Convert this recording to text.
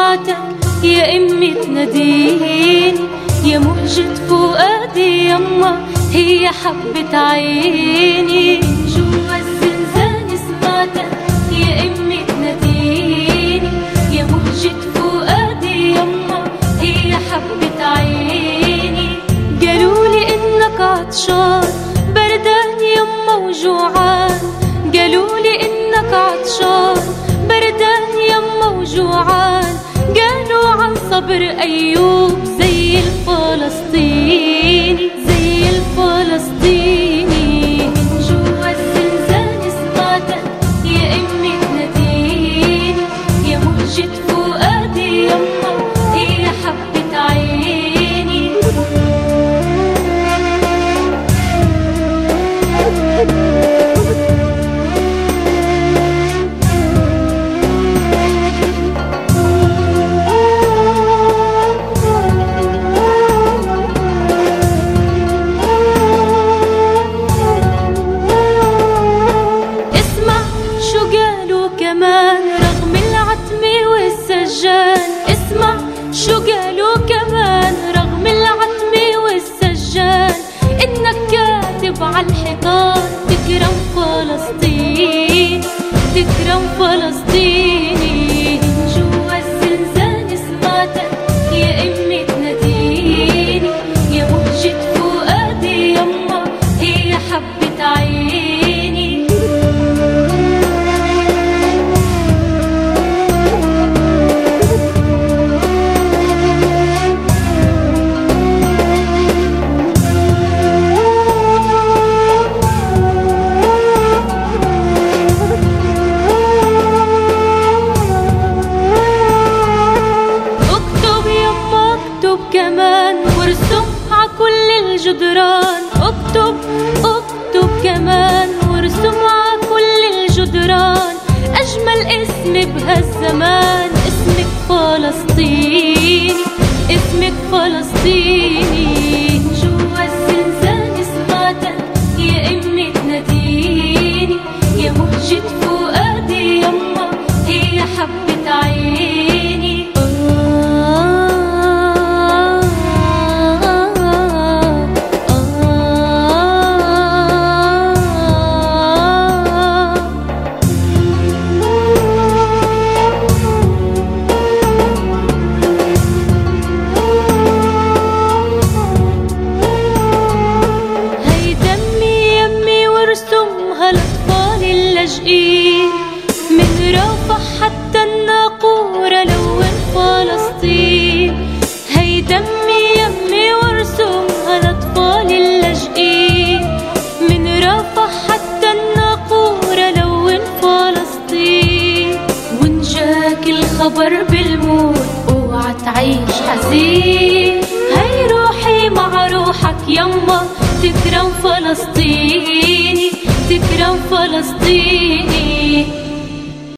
سمعتك يا أمي تناديني يا مهجة فؤادي يما هي حبة عيني. جوا الزنزان سمعتك يا أمي تناديني يا مهجة فؤادي يما هي حبة عيني. قالولي إنك عطشان بردان يما وجوعان. قالولي إنك عطشان بردان يما وجوعان. صبر أيوب زي الفلسطيني كاتب الجدران. اكتب اكتب كمان وارسم ع كل الجدران. أجمل اسم بهالزمان اسمك فلسطيني اللاجئين من رفح حتى الناقورة لون فلسطين. هي دمي يمي وارسمها الاطفال اللاجئين من رفح حتى الناقورة لون فلسطين. وان جاك الخبر بالموت اوعى تعيش حزين. هي روحي مع روحك يما تكرم فلسطيني تكرم فلسطيني.